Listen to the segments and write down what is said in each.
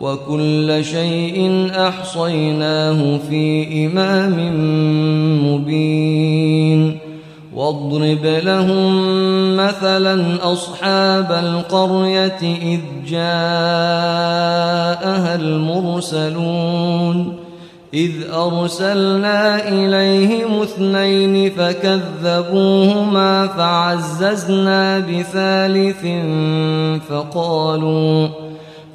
وكل شيء أحصيناه في إمام مبين. واضرب لهم مثلا أصحاب القرية إذ جاءها المرسلون. إذ أرسلنا إليهم اثنين فكذبوهما فعززنا بثالث فقالوا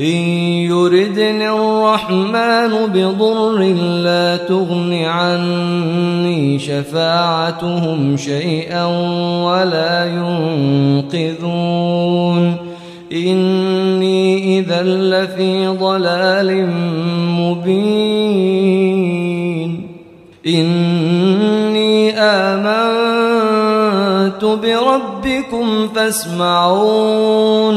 إن يردني الرحمن بضر لا تغن عني شفاعتهم شيئا ولا ينقذون. إني إذا لفي ضلال مبين. إني آمنت بربكم فاسمعون.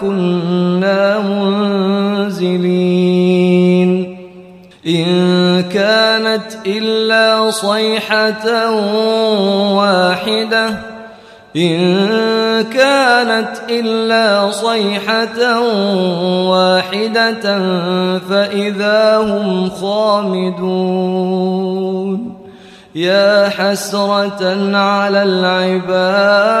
كنا منزلين. إن كانت إلا صيحة واحدة. إن كانت إلا صيحة واحدة فإذا هم خامدون. يا حسرة على العباد.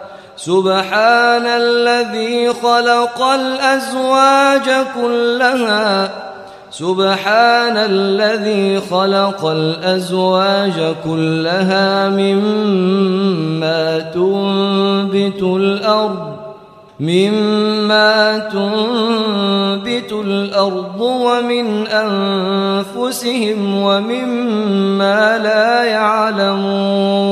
سبحان الذي خلق الأزواج كلها. سبحان الذي خلق الأزواج كلها مما تنبت الأرض مما تنبت الأرض ومن أنفسهم ومما لا يعلمون.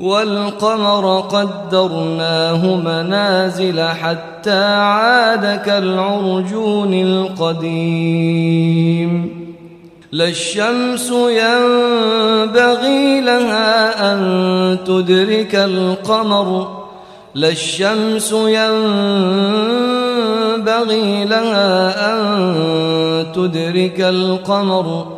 والقمر قدرناه منازل حتى عاد كالعرجون القديم. لا الشمس ينبغي لها أن تدرك القمر. لا الشمس ينبغي لها أن تدرك القمر.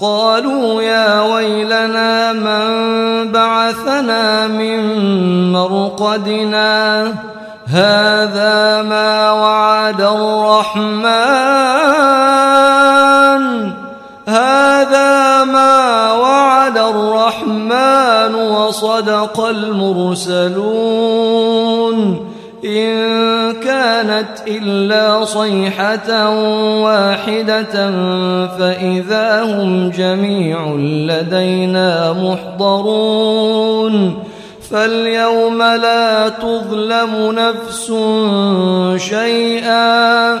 قالوا يا ويلنا من بعثنا من مرقدنا. هذا ما وعد الرحمن. هذا ما وعد الرحمن وصدق المرسلون. إن كانت إلا صيحة واحدة فإذا هم جميع لدينا محضرون. فاليوم لا تظلم نفس شيئا.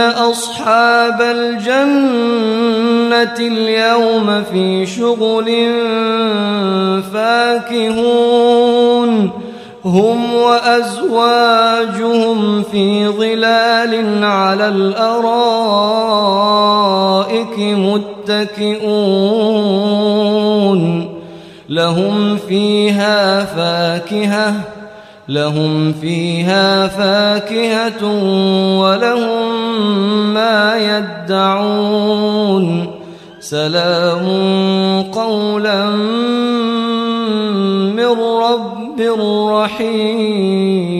أصحاب الجنة اليوم في شغل فاكهون. هم وأزواجهم في ظلال على الأرائك متكئون. لهم فيها فاكهة لهم فيها فاكهة ولهم ما يدعون سلام قولا من رب رحيم